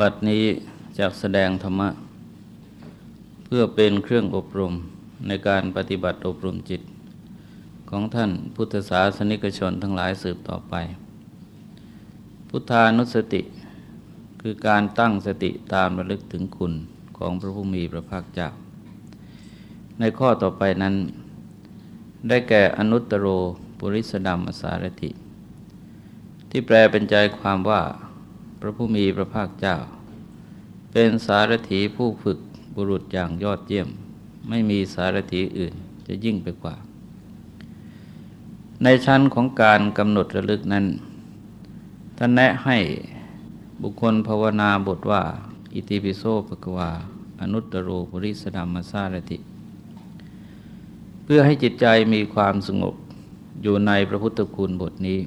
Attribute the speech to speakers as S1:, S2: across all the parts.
S1: บัดนี้จากแสดงธรรมะ เพื่อเป็นเครื่องอบรมในการปฏิบัติอบรมจิต ของท่านพุทธศาสนิกชนทั้งหลายสืบต่อไป พุทธานุสติ คือการตั้งสติตามระลึกถึงคุณของพระผู้มีพระภาคเจ้า ในข้อต่อไปนั้น ได้แก่อนุตตโรปุริสดัมสารถิที่แปลเป็นใจความว่า ระผู้มีพระภาคเจ้า เป็นสารถีผู้ฝึกบุรุษอย่างยอดเยี่ยม ไม่มีสารถีอื่นจะยิ่งไปกว่า ในชั้นของการกำหนดระลึกนั้นท่านแนะให้บุคคลภาวนาบทว่า อิติปิโสภควา อนุตตโรปริสดัมมาสารติ เพื่อให้จิตใจมีความสงบอยู่ในพระพุทธคุณบทนี้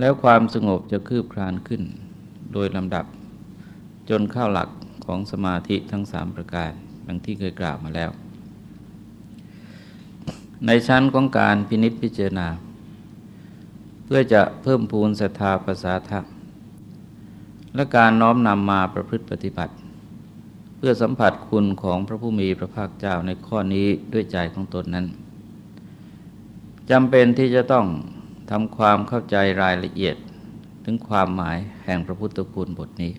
S1: แล้วความสงบจะคืบคลานขึ้น โดยลำดับ จนเข้าหลักของสมาธิทั้งสามประการดังที่เคยกล่าวมาแล้ว ในชั้นของการพินิจพิจารณา เพื่อจะเพิ่มพูนศรัทธาภาษาธรรมและการน้อมนำมาประพฤติปฏิบัติ เพื่อสัมผัสคุณของพระผู้มีพระภาคเจ้าในข้อนี้ด้วยใจของตนนั้นจำเป็นที่จะต้อง ทำความเข้าใจรายละเอียดถึงความหมายแห่งพระพุทธคุณบทนี้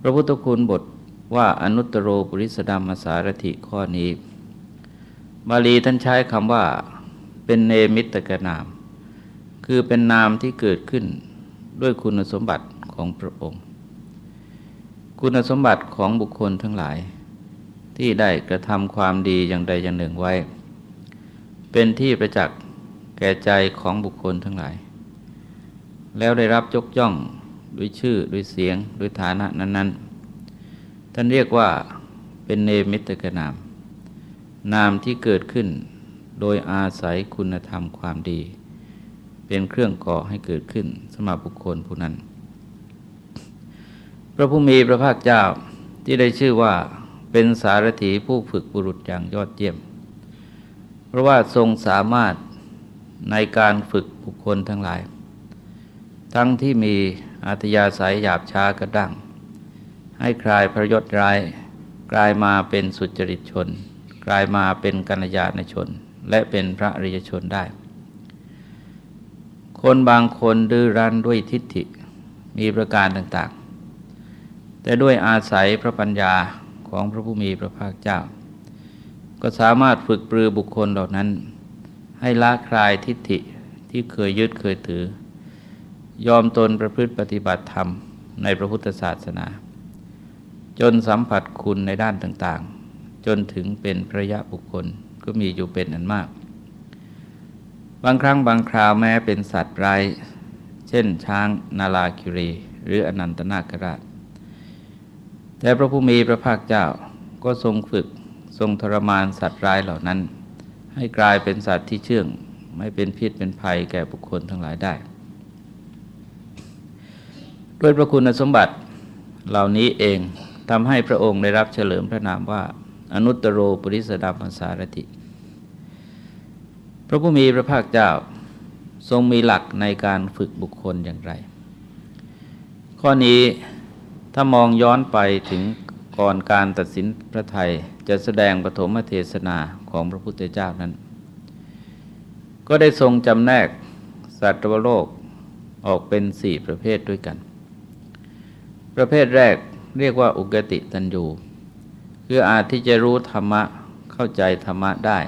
S1: พระพุทธคุณบทว่าอนุตตรโรปุริสดามสารถิข้อนี้ บาลีท่านใช้คำว่า เป็นเนมิตกนาม คือเป็นนามที่เกิดขึ้นด้วยคุณสมบัติของพระองค์ คุณสมบัติของบุคคลทั้งหลาย ที่ได้กระทำความดีอย่างใดอย่างหนึ่งไว้ เป็นที่ประจักษ์ แก่ใจของบุคคลทั้งหลาย แล้วได้รับยกย่องด้วยชื่อด้วยเสียงด้วยฐานะนั้นๆ ท่านเรียกว่าเป็นเนมิตกนาม นามที่เกิดขึ้นโดยอาศัยคุณธรรมความดี เป็นเครื่องก่อให้เกิดขึ้นสมบุคคลผู้นั้น พระผู้มีพระภาคเจ้าที่ได้ชื่อว่าเป็นสารถีผู้ฝึกบุรุษอย่างยอดเยี่ยม เพราะว่าทรงสามารถ ในการฝึกบุคคลทั้งหลาย ทั้งที่มีอัธยาศัยหยาบช้ากระดั้งให้คลายพระยศร้ายกลายมาเป็นสุจริตชน กลายมาเป็นกัญญาณชน และเป็นพระริยชนได้ คนบางคนดื้อรั้นด้วยทิฏฐิมีประการต่างๆ แต่ด้วยอาศัยพระปัญญาของพระผู้มีพระภาคเจ้า ก็สามารถฝึกปรือบุคคลเหล่านั้น ให้ละคลายทิฏฐิที่เคยยึดเคยถือ ยอมตนประพฤติปฏิบัติธรรมในพระพุทธศาสนา จนสัมผัสคุณในด้านต่างๆ จนถึงเป็นพระยะบุคคลก็มีอยู่เป็นอันมาก บางครั้งบางคราวแม้เป็นสัตว์ไร้เช่นช้างนาลาคิรี หรืออนันตนาคราช แต่พระผู้มีพระภาคเจ้าก็ทรงฝึกทรงทรมานสัตว์ร้ายเหล่านั้น ให้กลายเป็นสัตว์ที่เชื่อง ไม่เป็นพิษเป็นภัยแก่บุคคลทั้งหลายได้ ด้วยพระคุณสมบัติเหล่านี้เองทำให้พระองค์ได้รับเฉลิมพระนามว่า อนุตตรโรปุริสดามัสารติ พระผู้มีพระภาคเจ้าทรงมีหลักในการฝึกบุคคลอย่างไร ข้อนี้ถ้ามองย้อนไปถึงก่อนการตัดสินพระไทยจะแสดงปฐมเทศนา ของพระพุทธเจ้านั้น ก็ได้ทรงจำแนกสัตวโลกออกเป็นสี่ประเภทด้วยกัน ประเภทแรกเรียกว่าอุกติตันยูคืออาจที่จะรู้ธรรมะเข้าใจธรรมะได้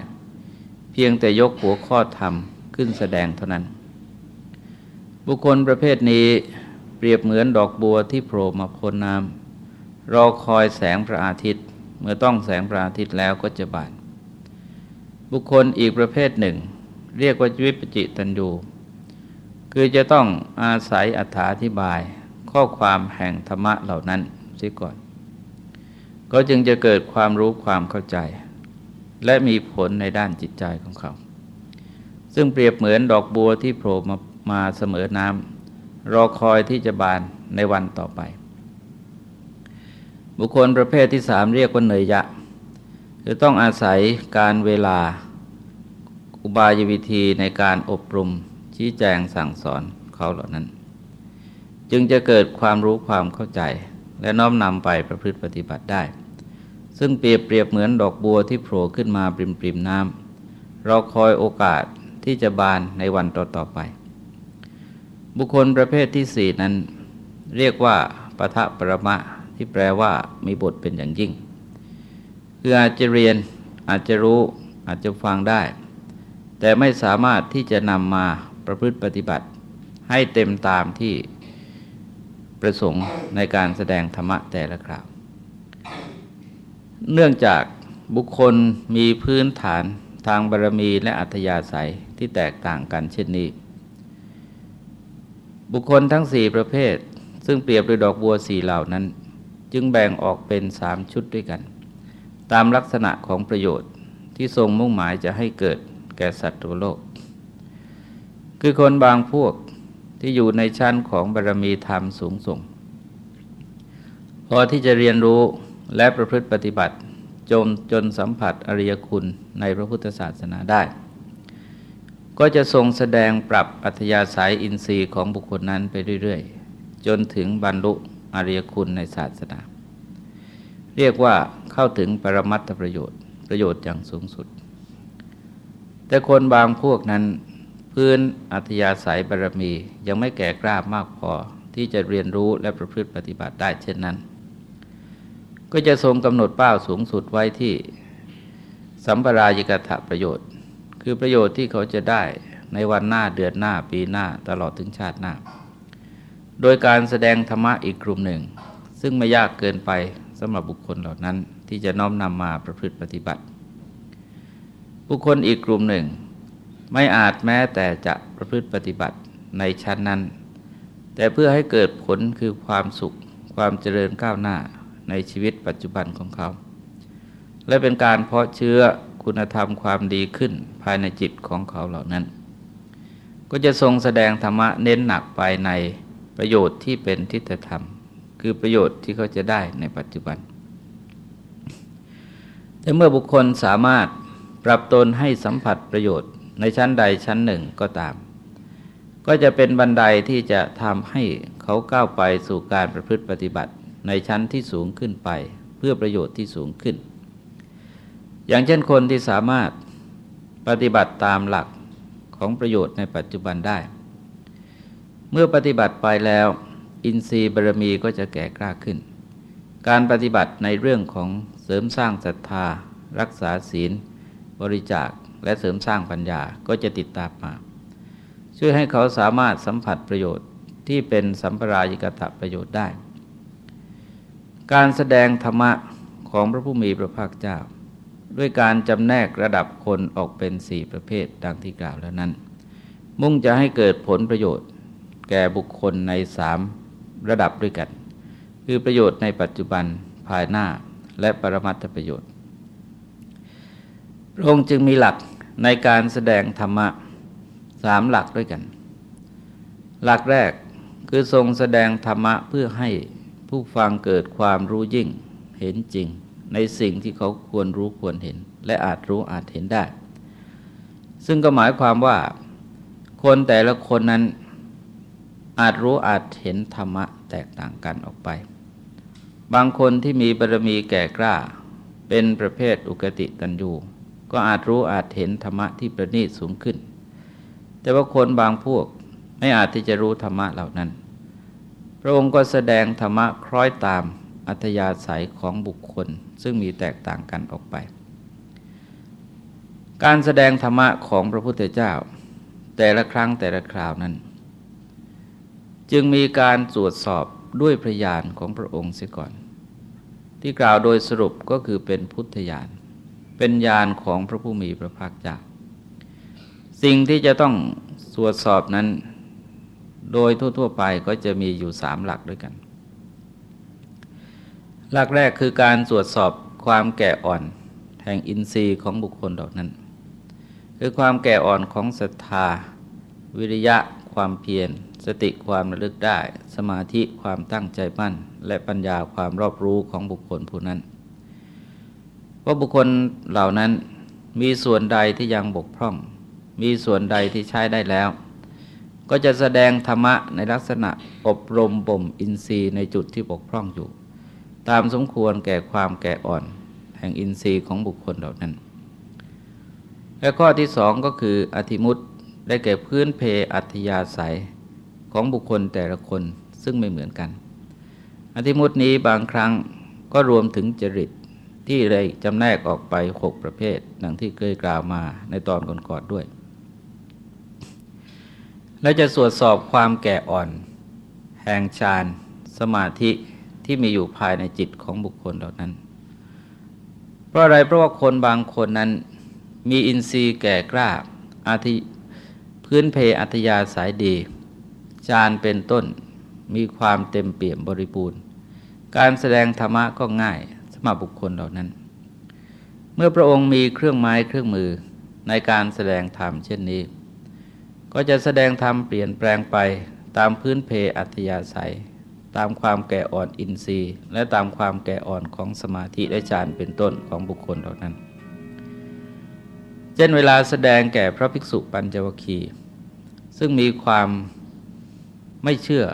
S1: เพียงแต่ยกหัวข้อธรรมขึ้นแสดงเท่านั้น บุคคลประเภทนี้เปรียบเหมือนดอกบัวที่โผล่มาพ้นน้ำรอคอยแสงพระอาทิตย์ เมื่อต้องแสงพระอาทิตย์แล้วก็จะบาน บุคคลอีกประเภทหนึ่ง เรียกว่าวิปจิตันยูคือจะต้องอาศัยอธิบาย ข้อความแห่งธรรมะเหล่านั้นเสียก่อน ก็จึงจะเกิดความรู้ความเข้าใจ และมีผลในด้านจิตใจของเขา ซึ่งเปรียบเหมือนดอกบัวที่โผล่มามาเสมอน้ำรอคอยที่จะบานในวันต่อไป บุคคลประเภทที่สามเรียกว่าเนยยะ จะต้องอาศัยการเวลาอุบายวิธีในการอบรมชี้แจงสั่งสอนเขาเหล่านั้น จึงจะเกิดความรู้ความเข้าใจ และน้อมนำไปประพฤติปฏิบัติได้ ซึ่งเปรียบเปรียบเหมือนดอกบัวที่โผล่ขึ้นมาปริมปริมน้ำเราคอยโอกาสที่จะบานในวันต่อต่อไป บุคคลประเภทที่สี่นั้น เรียกว่าปะทะประมะที่แปลว่ามีบทเป็นอย่างยิ่ง คืออาจจะเรียนอาจจะรู้อาจจะฟังได้ แต่ไม่สามารถที่จะนำมาประพฤติปฏิบัติ ให้เต็มตามที่ประสงค์ในการแสดงธรรมะแต่ละคราว เนื่องจากบุคคลมีพื้นฐานทางบารมีและอัธยาศัยที่แตกต่างกันเช่นนี้ บุคคลทั้งสี่ประเภท ซึ่งเปรียบด้วยดอกบัวสี่เหล่านั้น จึงแบ่งออกเป็นสามชุดด้วยกัน ตามลักษณะของประโยชน์ที่ทรงมุ่งหมายจะให้เกิดแก่สัตว์ตัวโลก คือคนบางพวกที่อยู่ในชั้นของบารรมีธรรมสูงส่ง พอที่จะเรียนรู้และประพฤติปฏิบัติจนจนสัมผัสอริยคุณในพระพุทธศาสนาได้ ก็จะทรงแสดงปรับอัธยาศัยอินทรีย์ของบุคคลนั้นไปเรื่อย ๆ จนถึงบรรลุอริยคุณในศาสนา เรียกว่า เข้าถึงปรมัตถประโยชน์ประโยชน์อย่างสูงสุด แต่คนบางพวกนั้นพื้นอัธยาศัยบารมียังไม่แก่กล้ามากพอที่จะเรียนรู้และประพฤติปฏิบัติได้เช่นนั้น ก็จะทรงกำหนดเป้าสูงสุดไว้ที่สัมปรายิกถะประโยชน์ คือประโยชน์ที่เขาจะได้ในวันหน้าเดือนหน้าปีหน้าตลอดถึงชาติหน้า โดยการแสดงธรรมะอีกกลุ่มหนึ่ง ซึ่งไม่ยากเกินไปสำหรับบุคคลเหล่านั้น ที่จะน้อมนำมาประพฤติปฏิบัติ บุคคลอีกกลุ่มหนึ่ง ไม่อาจแม้แต่จะประพฤติปฏิบัติในชั้นนั้น แต่เพื่อให้เกิดผลคือความสุข ความเจริญก้าวหน้าในชีวิตปัจจุบันของเขา และเป็นการเพาะเชื้อคุณธรรมความดีขึ้นภายในจิตของเขาเหล่านั้น ก็จะทรงแสดงธรรมะเน้นหนักไปในประโยชน์ที่เป็นทิฏฐธรรม คือประโยชน์ที่เขาจะได้ในปัจจุบัน แต่เมื่อบุคคลสามารถปรับตนให้สัมผัสประโยชน์ ในชั้นใดชั้นหนึ่งก็ตาม ก็จะเป็นบันไดที่จะทำให้เขาก้าวไปสู่การประพฤติปฏิบัติในชั้นที่สูงขึ้นไป เพื่อประโยชน์ที่สูงขึ้น อย่างเช่นคนที่สามารถปฏิบัติตามหลักของประโยชน์ในปัจจุบันได้ เมื่อปฏิบัติไปแล้ว อินทรีย์บารมีก็จะแก่กล้าขึ้น การปฏิบัติในเรื่องของ ริมสร้างศรัทธา รักษาศีล บริจาค และเสริมสร้างปัญญาก็จะติดตามมา ช่วยให้เขาสามารถสัมผัสประโยชน์ที่เป็นสัมปรายิกตะประโยชน์ได้ การแสดงธรรมะของพระผู้มีพระภาคเจ้า ด้วยการจำแนกระดับคนออกเป็นสี่ประเภทดังที่กล่าวแล้วนั้น มุ่งจะให้เกิดผลประโยชน์ แก่บุคคลในสามระดับด้วยกัน คือประโยชน์ในปัจจุบันภายหน้า และปรมัตถประโยชน์ พระองค์จึงมีหลักในการแสดงธรรมะสามหลักด้วยกัน หลักแรกคือทรงแสดงธรรมะเพื่อให้ผู้ฟังเกิดความรู้ยิ่งเห็นจริง ในสิ่งที่เขาควรรู้ควรเห็น และอาจรู้อาจเห็นได้ ซึ่งก็หมายความว่าคนแต่ละคนนั้นอาจรู้อาจเห็นธรรมะแตกต่างกันออกไป บางคนที่มีบารมีแก่กล้า เป็นประเภทอุกติตันยูก็อาจรู้อาจเห็นธรรมะที่ประณีตสูงขึ้น แต่ว่าคนบางพวกไม่อาจที่จะรู้ธรรมะเหล่านั้น พระองค์ก็แสดงธรรมะคล้อยตามอัธยาศัยของบุคคลซึ่งมีแตกต่างกันออกไป การแสดงธรรมะของพระพุทธเจ้า แต่ละครั้งแต่ละคราวนั้น จึงมีการตรวจสอบด้วยพยานของพระองค์เสียก่อน ที่กล่าวโดยสรุปก็คือเป็นพุทธญาณเป็นญาณของพระผู้มีพระภาคเจ้าสิ่งที่จะต้องตรวจสอบนั้น โดยทั่ว ๆ ไปก็จะมีอยู่สามหลักด้วยกัน หลักแรกคือการตรวจสอบความแก่อ่อน แห่งอินทรีย์ของบุคคลเหล่านั้น คือความแก่อ่อนของศรัทธา วิริยะ ความเพียร สติความระลึกได้ สมาธิความตั้งใจมั่น และปัญญาความรอบรู้ของบุคคลผู้นั้น ว่าบุคคลเหล่านั้นมีส่วนใดที่ยังบกพร่อง มีส่วนใดที่ใช้ได้แล้ว ก็จะแสดงธรรมะในลักษณะอบรมบ่มอินทรีย์ในจุดที่บกพร่องอยู่ ตามสมควรแก่ความแก่อ่อน แห่งอินทรีย์ของบุคคลเหล่านั้น และข้อที่สองก็คืออธิมุตได้แก่พื้นเพอัธยาศัยของบุคคลแต่ละคนซึ่งไม่เหมือนกัน อธิมุตินี้บางครั้งก็รวมถึงจริตที่ได้จำแนกออกไปหกประเภทดังที่เคยกล่าวมาในตอนก่อนๆด้วย และจะตรวจสอบความแก่อ่อน แห่งฌานสมาธิที่มีอยู่ภายในจิตของบุคคลเหล่านั้น เพราะอะไรเพราะว่าคนบางคนนั้นมีอินทรีย์แก่กล้าอาทิพื้นเพอัตยาสายดีฌานเป็นต้น มีความเต็มเปี่ยมบริบูรณ์ การแสดงธรรมะก็ง่ายสำหรับบุคคลเหล่านั้น เมื่อพระองค์มีเครื่องไม้เครื่องมือในการแสดงธรรมเช่นนี้ ก็จะแสดงธรรมเปลี่ยนแปลงไปตามพื้นเพอัตยาศัย ตามความแก่อ่อนอินทรีย์ และตามความแก่อ่อนของสมาธิและฌานเป็นต้นของบุคคลเหล่านั้น เช่นเวลาแสดงแก่พระภิกษุปัญจวคีซึ่งมีความไม่เชื่อ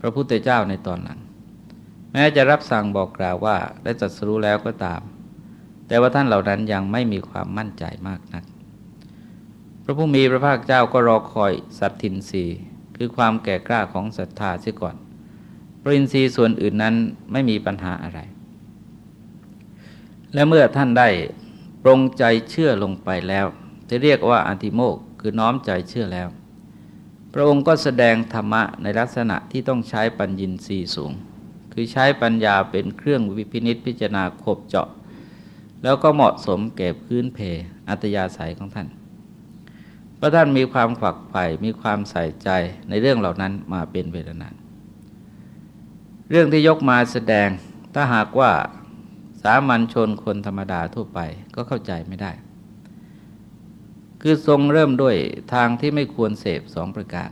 S1: พระพุทธเจ้าในตอนหลัง แม้จะรับสั่งบอกกล่าวว่าได้จัดสรู้แล้วก็ตาม แต่ว่าท่านเหล่านั้นยังไม่มีความมั่นใจมากนัก พระผู้มีพระภาคเจ้าก็รอคอยสัตทินรีคือความแก่กล้าของศรัทธาเสียก่อนปรินทรีย์ส่วนอื่นนั้นไม่มีปัญหาอะไร และเมื่อท่านได้ปรงใจเชื่อลงไปแล้วจะเรียกว่าอัติโมกคือน้อมใจเชื่อแล้ว พระองค์ก็แสดงธรรมะในลักษณะที่ต้องใช้ปัญญินทรีย์สูง คือใช้ปัญญาเป็นเครื่องวิพินิษพิจารณาขบเจาะ แล้วก็เหมาะสมแก่พื้นเพ อัตยาศัยของท่านเพราะท่านมีความขวักใฝ่มีความใส่ใจในเรื่องเหล่านั้นมาเป็นเวลานานเรื่องที่ยกมาแสดงถ้าหากว่าสามัญชนคนธรรมดาทั่วไปก็เข้าใจไม่ได้ คือทรงเริ่มด้วยทางที่ไม่ควรเสพสองประการ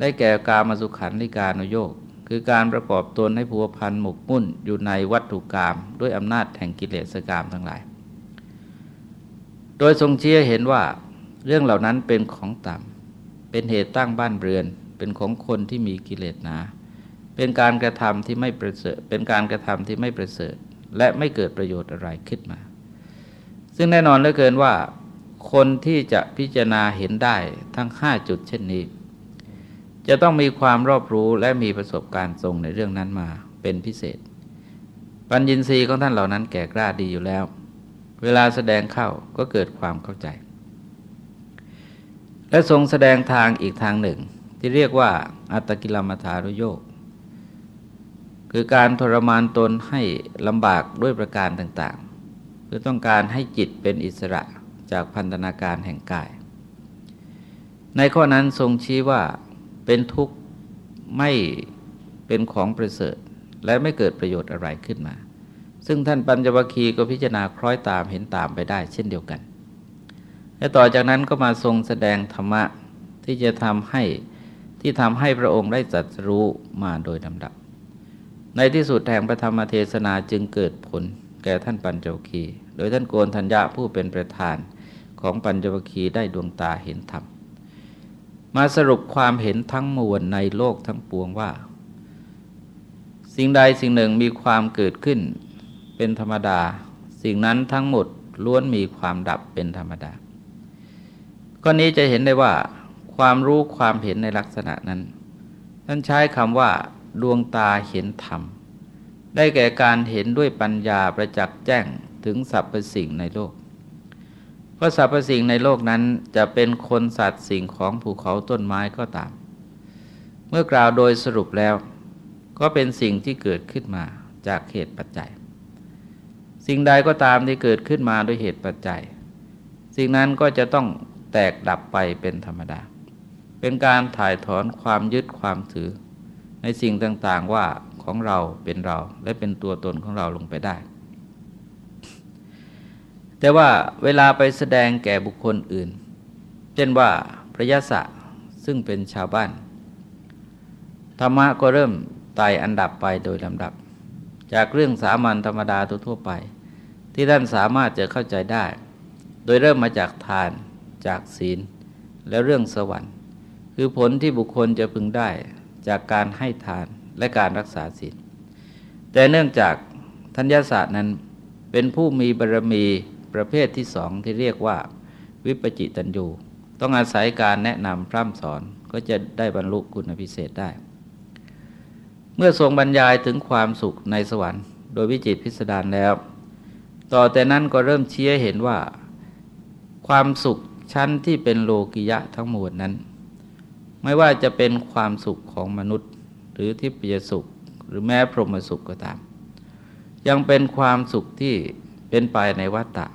S1: ได้แก่การมาสุขันธิการุโยกคือการประกอบตนให้ผัวพันหมกมุ่นอยู่ในวัตถุกรรมด้วยอำนาจแห่งกิเลสกรรมทั้งหลาย โดยทรงเชี่ยเห็นว่าเรื่องเหล่านั้นเป็นของต่ำ เป็นเหตุตั้งบ้านเรือน เป็นของคนที่มีกิเลสหนา เป็นการกระทำที่ไม่ประเสริฐ เป็นการกระทำที่ไม่ประเสริฐ และไม่เกิดประโยชน์อะไรขึ้นมา ซึ่งแน่นอนเหลือเกินว่า คนที่จะพิจารณาเห็นได้ทั้งห้าจุดเช่นนี้ จะต้องมีความรอบรู้และมีประสบการณ์ทรงในเรื่องนั้นมาเป็นพิเศษ ปัญญินทรีย์ของท่านเหล่านั้นแก่กล้าดีอยู่แล้ว เวลาแสดงเข้าก็เกิดความเข้าใจ และทรงแสดงทางอีกทางหนึ่ง ที่เรียกว่า อัตกิลมัฐารุโยกคือการทรมานตนให้ลำบากด้วยประการต่างๆเพื่อต้องการให้จิตเป็นอิสระ จากพันธนาการแห่งกาย ในข้อนั้นทรงชี้ว่าเป็นทุกข์ไม่เป็นของประเสริฐ และไม่เกิดประโยชน์อะไรขึ้นมา ซึ่งท่านปัญจวัคคีย์ก็พิจารณาคล้อยตามเห็นตามไปได้เช่นเดียวกัน และต่อจากนั้นก็มาทรงแสดงธรรมะที่จะทำให้ที่ทำให้พระองค์ได้จัดรู้มาโดยลำดับ ในที่สุดแห่งพระธรรมเทศนาจึงเกิดผล แก่ท่านปัญจวัคคีย์โดยท่านโกนธัญญาผู้เป็นประธานของปัญจวัคคีย์ได้ดวงตาเห็นธรรม มาสรุปความเห็นทั้งมวลในโลกทั้งปวงว่า สิ่งใดสิ่งหนึ่งมีความเกิดขึ้นเป็นธรรมดา สิ่งนั้นทั้งหมดล้วนมีความดับเป็นธรรมดาข้อนี้จะเห็นได้ว่า ความรู้ความเห็นในลักษณะนั้น ท่านใช้คำว่า ดวงตาเห็นธรรม ได้แก่การเห็นด้วยปัญญาประจักษ์แจ้งถึงสรรพสิ่งในโลก เพราะสรรพสิ่งในโลกนั้นจะเป็นคนสัตว์สิ่งของภูเขาต้นไม้ก็ตาม เมื่อกล่าวโดยสรุปแล้ว ก็เป็นสิ่งที่เกิดขึ้นมาจากเหตุปัจจัย สิ่งใดก็ตามที่เกิดขึ้นมาด้วยเหตุปัจจัย สิ่งนั้นก็จะต้องแตกดับไปเป็นธรรมดา เป็นการถ่ายถอนความยึดความถือ ในสิ่งต่างๆว่า ของเราเป็นเรา และเป็นตัวตนของเราลงไปได้ แต่ว่าเวลาไปแสดงแก่บุคคลอื่น เช่นว่าพระยศะซึ่งเป็นชาวบ้าน ธรรมะก็เริ่มไต่อันดับไปโดยลำดับ จากเรื่องสามัญธรรมดาทั่วไป ที่ท่านสามารถจะเข้าใจได้ โดยเริ่มมาจากทานจากศีล แล้วเรื่องสวรรค์ คือผลที่บุคคลจะพึงได้จากการให้ทาน และการรักษาศีลแต่เนื่องจากทัญญาศาสตร์นั้นเป็นผู้มีบารมีประเภทที่สองที่เรียกว่า วิปจิตันยูต้องอาศัยการแนะนำพร่ำสอนก็จะได้บรรลุคุณพิเศษได้ เมื่อทรงบรรยายถึงความสุขในสวรรค์โดยวิจิตพิสดารแล้ว ต่อแต่นั้นก็เริ่มเชี้เห็นว่า ความสุขชั้นที่เป็นโลกิยะทั้งหมดนั้น ไม่ว่าจะเป็นความสุขของมนุษย์ หรือทิพยสุข หรือแม้พรหมสุขก็ตาม ยังเป็นความสุขที่เป็นไปในวัฏฏะ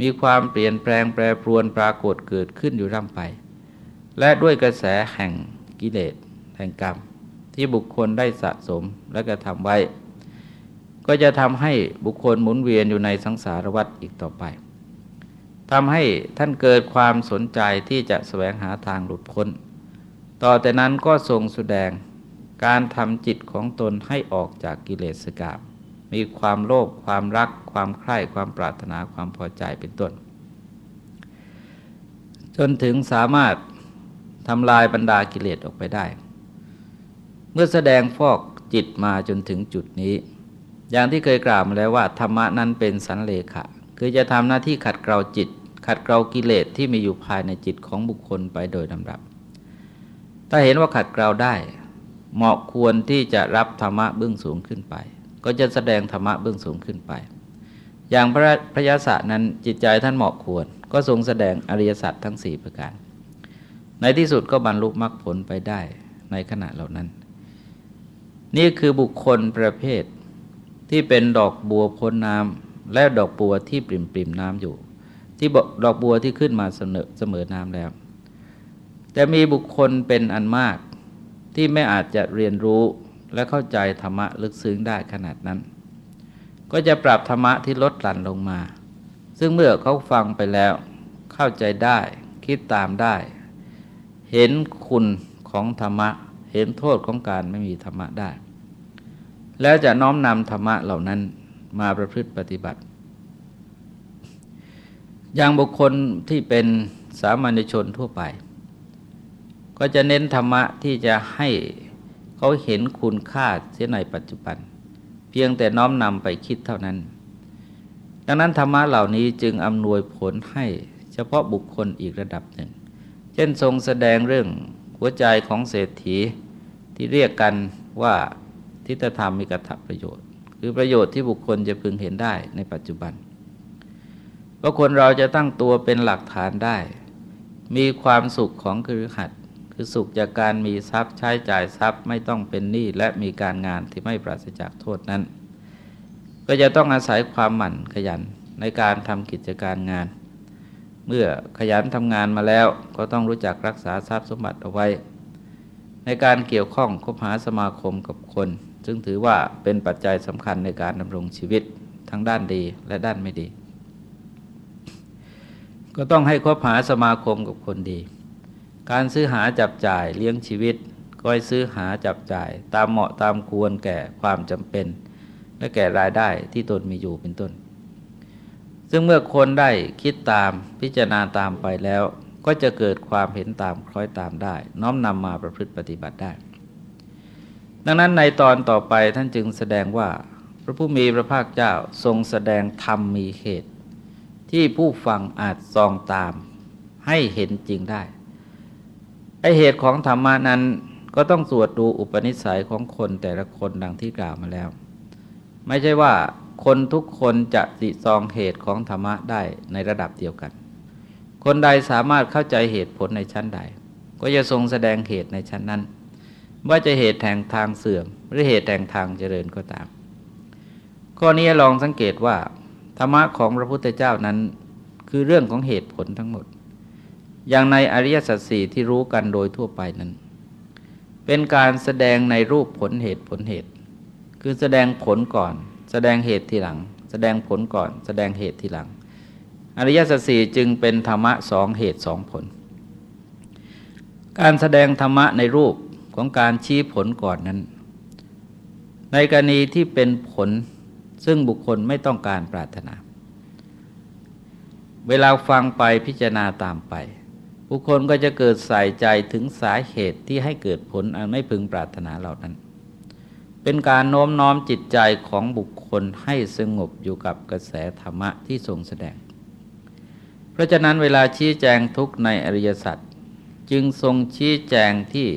S1: มีความเปลี่ยนแปลงแปรปรวนปรากฏเกิดขึ้นอยู่ร่ำไป และด้วยกระแสแห่งกิเลสแห่งกรรม ที่บุคคลได้สะสมและกระทำไว้ ก็จะทำให้บุคคลหมุนเวียนอยู่ในสังสารวัฏอีกต่อไปทำให้ท่านเกิดความสนใจที่จะแสวงหาทางหลุดพ้น ต่อแต่นั้นก็ทรงแสดง การทำจิตของตนให้ออกจากกิเลสกามมีความโลภความรัก ความใคร่ความปรารถนาความพอใจเป็นต้น จนถึงสามารถทำลายบรรดากิเลสออกไปได้ เมื่อแสดงฟอกจิตมาจนถึงจุดนี้ อย่างที่เคยกล่าวมาแล้วว่า ธรรมะนั้นเป็นสันเลขะ คือจะทำหน้าที่ขัดเกลาจิต ขัดเกลากิเลสที่มีอยู่ภายในจิตของบุคคลไปโดยลำดับ ถ้าเห็นว่าขัดเกลาได้ เหมาะควรที่จะรับธรรมะเบื้องสูงขึ้นไป ก็จะแสดงธรรมะเบื้องสูงขึ้นไป อย่างพระพระยาศนั้นจิตใจท่านเหมาะควร ก็ทรงแสดงอริยสัจทั้งสี่ประการ ในที่สุดก็บรรลุมรรคผลไปได้ในขณะเหล่านั้น นี่คือบุคคลประเภทที่เป็นดอกบัวพ้นน้ำและดอกบัวที่ปริมปริมน้ำอยู่ ที่ดอกบัวที่ขึ้นมาเสนอเสมอน้ำแล้ว แต่มีบุคคลเป็นอันมาก ที่ไม่อาจจะเรียนรู้และเข้าใจธรรมะลึกซึ้งได้ขนาดนั้น ก็จะปรับธรรมะที่ลดหลั่นลงมา ซึ่งเมื่อเขาฟังไปแล้ว เข้าใจได้คิดตามได้ เห็นคุณของธรรมะ เห็นโทษของการไม่มีธรรมะได้ แล้วจะน้อมนำธรรมะเหล่านั้นมาประพฤติปฏิบัติ อย่างบุคคลที่เป็นสามัญชนทั่วไป ก็จะเน้นธรรมะที่จะให้เขาเห็นคุณค่าเสียในปัจจุบัน เพียงแต่น้อมนำไปคิดเท่านั้น ดังนั้นธรรมะเหล่านี้จึงอำนวยผลให้เฉพาะบุคคลอีกระดับหนึ่ง เช่นทรงแสดงเรื่องหัวใจของเศรษฐีที่เรียกกันว่าทิฏฐธรรมมีกถประโยชน์ คือประโยชน์ที่บุคคลจะพึงเห็นได้ในปัจจุบันว่าคนเราจะตั้งตัวเป็นหลักฐานได้ มีความสุขของคือหัด คือสุขจากการมีทรัพย์ใช้จ่ายทรัพย์ไม่ต้องเป็นหนี้และมีการงานที่ไม่ปราศจากโทษนั้น ก็จะต้องอาศัยความหมั่นขยันในการทำกิจการงาน เมื่อขยันทำงานมาแล้วก็ต้องรู้จักรักษาทรัพย์สมบัติเอาไว้ ในการเกี่ยวข้องคบหาสมาคมกับคน ซึ่งถือว่าเป็นปัจจัยสำคัญในการดำรงชีวิตทั้งด้านดีและด้านไม่ดี ก็ต้องให้คบหาสมาคมกับคนดี การซื้อหาจับจ่ายเลี้ยงชีวิต ก็ให้ซื้อหาจับจ่าย ตามเหมาะตามควรแก่ความจำเป็น และแก่รายได้ที่ตนมีอยู่เป็นต้น ซึ่งเมื่อคนได้คิดตามพิจารณาตามไปแล้ว ก็จะเกิดความเห็นตามคล้อยตามได้ น้อมนำมาประพฤติปฏิบัติได้ ดังนั้นในตอนต่อไปท่านจึงแสดงว่าพระผู้มีพระภาคเจ้าทรงแสดงธรรมมีเหตุ ที่ผู้ฟังอาจซองตามให้เห็นจริงได้ เหตุของธรรมานั้นก็ต้องสวดดูอุปนิสัยของคนแต่ละคนดังที่กล่าวมาแล้ว ไม่ใช่ว่าคนทุกคนจะติซองเหตุของธรรมะได้ในระดับเดียวกัน คนใดสามารถเข้าใจเหตุผลในชั้นใด ก็จะทรงแสดงเหตุในชั้นนั้น ว่าจะเหตุแห่งทางเสื่อม หรือเหตุแห่งทางเจริญก็ตาม ข้อนี้ลองสังเกตว่า ธรรมะของพระพุทธเจ้านั้น คือเรื่องของเหตุผลทั้งหมด อย่างในอริยสัจสี่ที่รู้กันโดยทั่วไปนั้น เป็นการแสดงในรูปผลเหตุผลเหตุ คือแสดงผลก่อน แสดงเหตุทีหลัง แสดงผลก่อน แสดงเหตุทีหลัง อริยสัจสี่จึงเป็นธรรมะสองเหตุสองผล การแสดงธรรมะในรูปของการชี้ผลก่อนนั้น ในกรณีที่เป็นผลซึ่งบุคคลไม่ต้องการปรารถนา เวลาฟังไปพิจารณาตามไป บุคคลก็จะเกิดใส่ใจถึงสาเหตุที่ให้เกิดผลอันไม่พึงปรารถนาเหล่านั้น เป็นการโน้มน้อมจิตใจของบุคคลให้สงบอยู่กับกระแสธรรมะที่ทรงแสดง เพราะฉะนั้นเวลาชี้แจงทุกในอริยสัจจึงทรงชี้แจงที่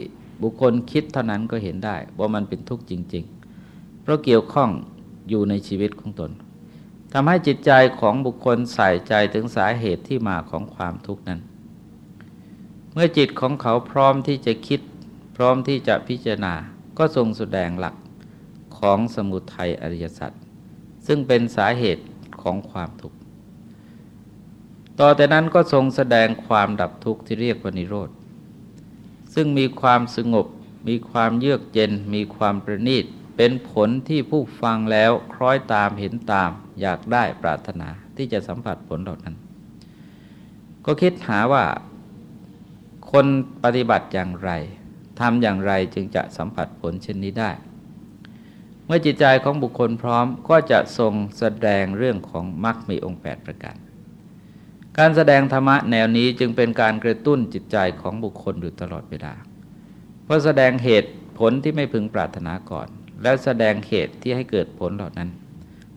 S1: บุคคลคิดเท่านั้นก็เห็นได้ว่ามันเป็นทุกข์จริง ๆ เพราะเกี่ยวข้องอยู่ในชีวิตของตนทำให้จิตใจของบุคคลใส่ใจถึงสาเหตุที่มาของความทุกข์นั้น เมื่อจิตของเขาพร้อมที่จะคิด พร้อมที่จะพิจารณาก็ทรงแสดงหลักของสมุทัยอริยสัจซึ่งเป็นสาเหตุของความทุกข์ต่อแต่นั้นก็ทรงแสดงความดับทุกข์ที่เรียกว่านิโรธ ซึ่งมีความสงบ มีความเยือกเย็น มีความประณีต เป็นผลที่ผู้ฟังแล้วคล้อยตามเห็นตาม อยากได้ปรารถนาที่จะสัมผัสผลเหล่านั้น ก็คิดหาว่า คนปฏิบัติอย่างไรทำอย่างไรจึงจะสัมผัสผลเช่นนี้ได้ เมื่อจิตใจของบุคคลพร้อมก็จะทรงแสดงเรื่องของมรรคมีองค์ 8 ประการ การแสดงธรรมะแนวนี้จึงเป็นการกระตุ้นจิตใจของบุคคลอยู่ตลอดเวลา เพราะแสดงเหตุผลที่ไม่พึงปรารถนาก่อน และแสดงเหตุที่ให้เกิดผลเหล่านั้น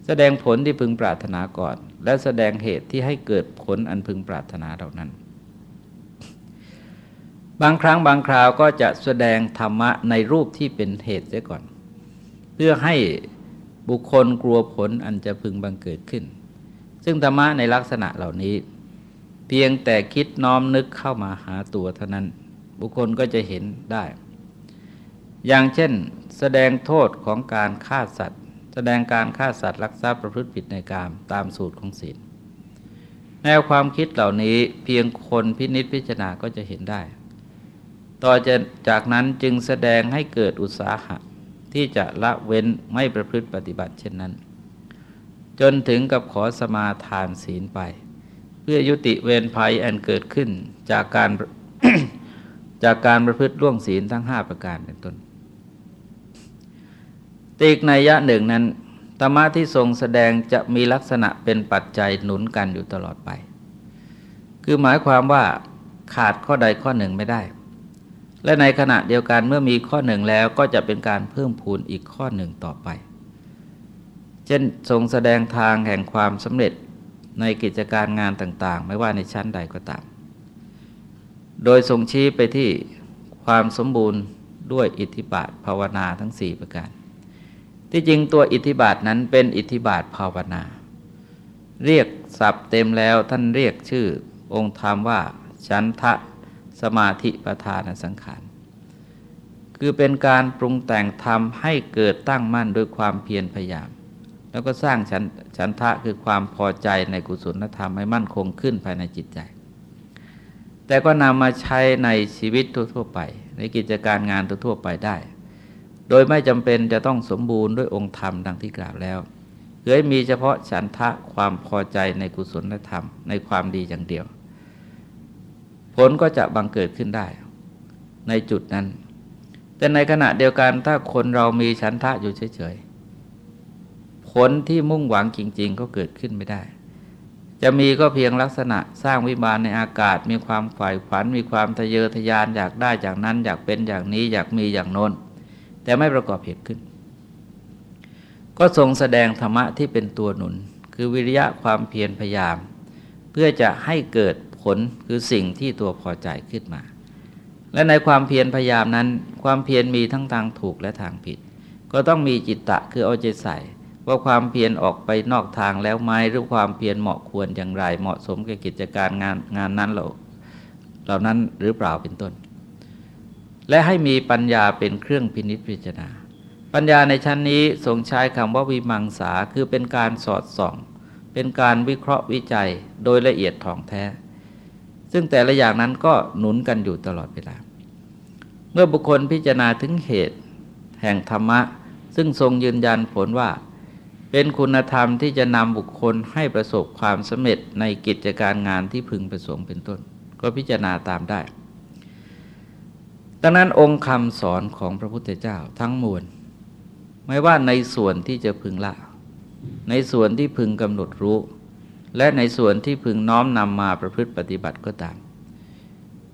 S1: แสดงผลที่พึงปรารถนาก่อน และแสดงเหตุที่ให้เกิดผลอันพึงปรารถนาเหล่านั้น บางครั้งบางคราวก็จะแสดงธรรมะในรูปที่เป็นเหตุเสียก่อน เพื่อให้บุคคลกลัวผลอันจะพึงบังเกิดขึ้น ซึ่งธรรมะในลักษณะเหล่านี้ เพียงแต่คิดน้อมนึกเข้ามาหาตัวเท่านั้น บุคคลก็จะเห็นได้ อย่างเช่น แสดงโทษของการฆ่าสัตว์ แสดงการฆ่าสัตว์ลักทรัพย์ประพฤติผิดในกามตามสูตรของศีลแนวความคิดเหล่านี้เพียงคนพินิษพิจารณาก็จะเห็นได้ ต่อจากนั้นจึงแสดงให้เกิดอุตสาหะ ที่จะละเว้นไม่ประพฤติปฏิบัติเช่นนั้น จนถึงกับขอสมาทานศีลไป เพื่อยุติเวรภัยอันเกิดขึ้นจากการจากการประพฤติล่วงศีลทั้งห้าประการเป็นต้นตีกนัยยะหนึ่งนั้นธรรมะที่ทรงแสดงจะมีลักษณะเป็นปัจจัยหนุนกันอยู่ตลอดไป คือหมายความว่าขาดข้อใดข้อหนึ่งไม่ได้ และในขณะเดียวกันเมื่อมีข้อหนึ่งแล้วก็จะเป็นการเพิ่มพูนอีกข้อหนึ่งต่อไป เช่นทรงแสดงทางแห่งความสำเร็จในกิจการงานต่างๆ ไม่ว่าในชั้นใดก็ตาม โดยทรงชี้ไปที่ความสมบูรณ์ด้วยอิทธิบาทภาวนาทั้งสี่ประการ ที่จริงตัวอิทธิบาทนั้นเป็นอิทธิบาทภาวนา เรียกศัพท์เต็มแล้วท่านเรียกชื่อองค์ธรรมว่า ชันทะ สมาธิประธานสังขาร คือเป็นการปรุงแต่งธรรมให้เกิดตั้งมั่นด้วยความเพียรพยายาม แล้วก็สร้างชันชันทะคือความพอใจในกุศลธรรมให้มั่นคงขึ้นภายในจิตใจ แต่ก็นำมาใช้ในชีวิตทั่วๆไป ในกิจการงานทั่วๆไปได้ โดยไม่จำเป็นจะต้องสมบูรณ์ด้วยองค์ธรรมดังที่กล่าวแล้วเพื่อมีเฉพาะฉันทะความพอใจในกุศลธรรมในความดีอย่างเดียว ผลก็จะบังเกิดขึ้นได้ในจุดนั้น แต่ในขณะเดียวกันถ้าคนเรามีฉันทะอยู่เฉยๆ ผลที่มุ่งหวังจริง ๆ ก็เกิดขึ้นไม่ได้ จะมีก็เพียงลักษณะสร้างวิมานในอากาศ มีความฝ่ายฝัน มีความทะเยอทะยานอยากได้จากนั้น อยากเป็นอย่างนี้อยากมีอย่างโน้น แต่ไม่ประกอบเหตุขึ้น ก็ทรงแสดงธรรมะที่เป็นตัวหนุน คือวิริยะความเพียรพยายาม เพื่อจะให้เกิด ผลคือสิ่งที่ตัวพอใจขึ้นมา และในความเพียรพยายามนั้น ความเพียรมีทั้งทางถูกและทางผิด ก็ต้องมีจิตตะคือเอาใจใส่ ว่าความเพียรออกไปนอกทางแล้วไหมหรือความเพียรเหมาะควรอย่างไร เหมาะสมกับกิจการงานงานนั้นเราเหล่านั้นหรือเปล่าเป็นต้น และให้มีปัญญาเป็นเครื่องพินิจพิจารณา ปัญญาในชั้นนี้ทรงใช้คำว่าวิมังสาคือเป็นการสอดส่อง เป็นการวิเคราะห์วิจัยโดยละเอียดท่องแท้ ซึ่งแต่ละอย่างนั้นก็หนุนกันอยู่ตลอดเวลา เมื่อบุคคลพิจารณาถึงเหตุ แห่งธรรมะ ซึ่งทรงยืนยันผลว่า เป็นคุณธรรมที่จะนำบุคคลให้ประสบความสำเร็จในกิจการงานที่พึงประสงค์เป็นต้น ก็พิจารณาตามได้ ดังนั้นองค์คำสอนของพระพุทธเจ้าทั้งมวลไม่ว่าในส่วนที่จะพึงละ ในส่วนที่พึงกำหนดรู้ และในส่วนที่พึงน้อมนำมาประพฤติปฏิบัติก็ตาม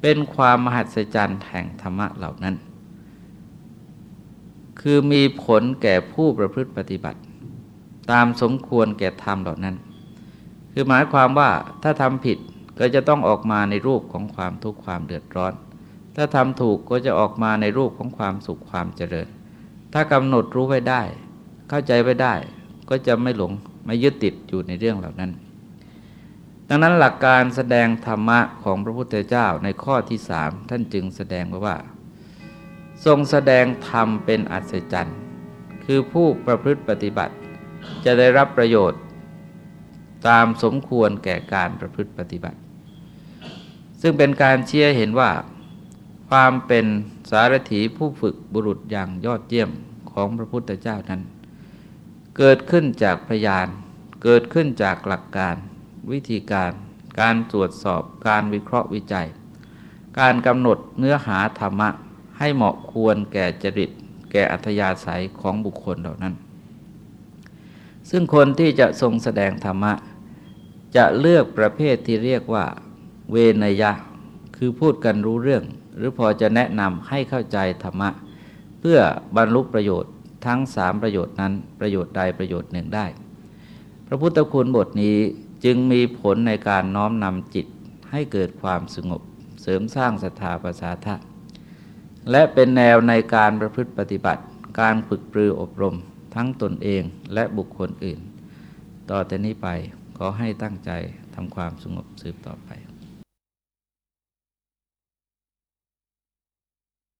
S1: เป็นความมหัศจรรย์แห่งธรรมะเหล่านั้น คือมีผลแก่ผู้ประพฤติปฏิบัติ ตามสมควรแก่ธรรมเหล่านั้น คือหมายความว่าถ้าทำผิดก็จะต้องออกมาในรูปของความทุกข์ความเดือดร้อน ถ้าทำถูกก็จะออกมาในรูปของความสุขความเจริญ ถ้ากำหนดรู้ไว้ได้ เข้าใจไว้ได้ ก็จะไม่หลงไม่ยึดติดอยู่ในเรื่องเหล่านั้น ดังนั้นหลักการแสดงธรรมะของพระพุทธเจ้าในข้อที่สามท่านจึงแสดงไว้ว่า ทรงแสดงธรรมเป็นอัศจรรย์ คือผู้ประพฤติปฏิบัติ จะได้รับประโยชน์ตามสมควรแก่การประพฤติปฏิบัติ ซึ่งเป็นการเชี่ยเห็นว่า ความเป็นสารถีผู้ฝึกบุรุษอย่างยอดเยี่ยมของพระพุทธเจ้านั้น เกิดขึ้นจากพยาน เกิดขึ้นจากหลักการ วิธีการ การตรวจสอบ การวิเคราะห์วิจัย การกำหนดเนื้อหาธรรมะ ให้เหมาะควรแก่จริต แก่อัธยาศัยของบุคคลเหล่านั้น ซึ่งคนที่จะทรงแสดงธรรมะ จะเลือกประเภทที่เรียกว่า เวนยะ คือพูดกันรู้เรื่อง หรือพอจะแนะนำให้เข้าใจธรรมะ เพื่อบรรลุประโยชน์ทั้งสามประโยชน์นั้นประโยชน์ใดประโยชน์หนึ่งได้ พระพุทธคุณบทนี้ จึงมีผลในการน้อมนำจิตให้เกิดความสงบ เสริมสร้างศรัทธาประสาทะและเป็นแนวในการประพฤติปฏิบัติ การฝึกปรืออบรม ทั้งตนเองและบุคคลอื่น ต่อแต่นี้ไปขอให้ตั้งใจทำความสงบสืบต่อไป